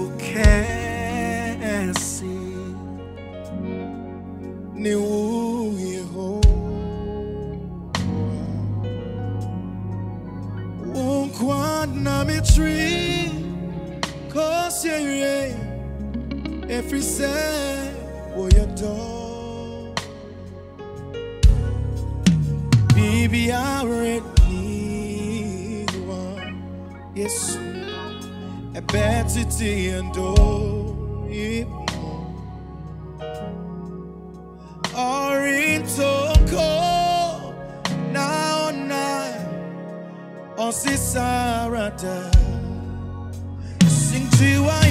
fukesi ni uyeho unkwana mitri kosye every say woyado bibi are. Niwa yesu ebetiti endo ipo Orintoko naona osisarada sing jiwa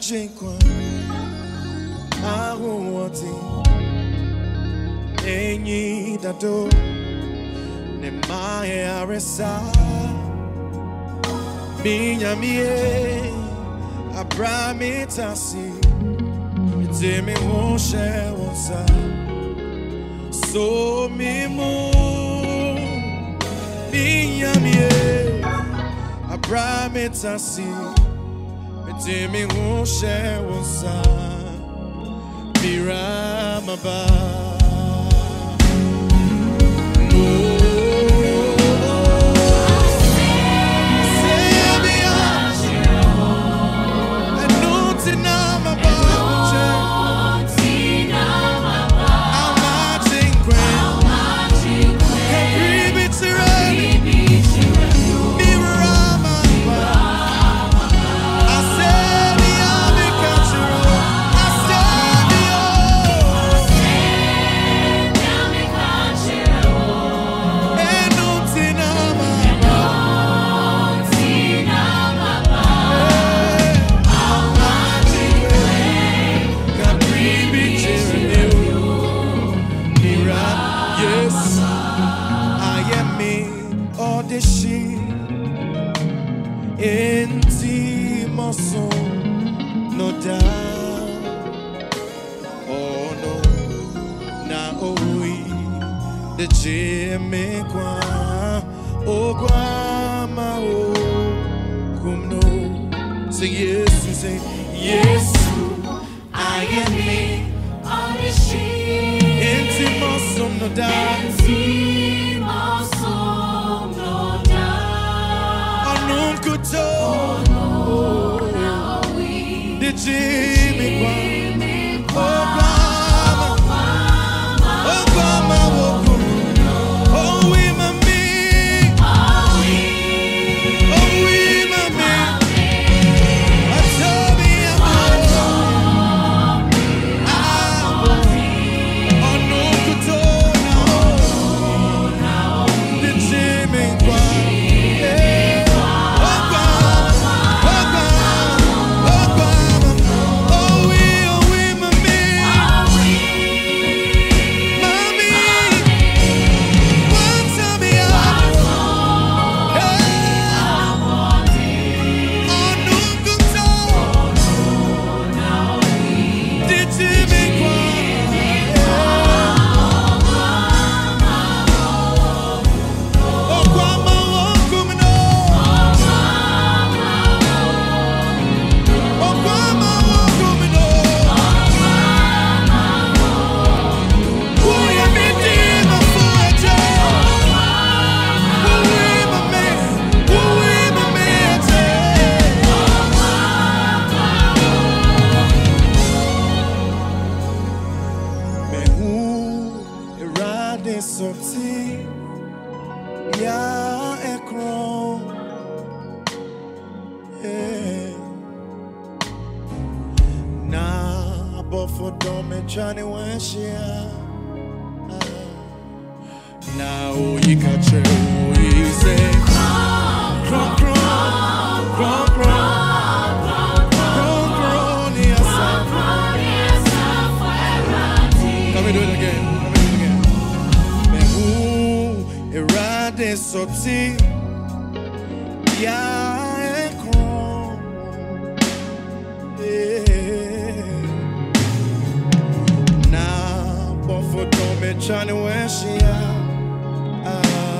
Amajinkwa ahuwati enyi dado ne maye aresa. Minha mie abramitasi itemi woshe wosa so mimu minha mie abramitasi itemi woshe wosa miramaba Yes, I am me, all the she intimoso, no doubt. Oh no, na oi, the Jimmy Kwa, oh Guama, oh, cum no. Say yes, you say yes, I am me, intimoso, no doubt. The est sorti, il y a un écran. Na bofo dome chani washia. Na uyikache uyize. Soti ya ekron. Yeah. Na bofo dome chani wenshia. Ah.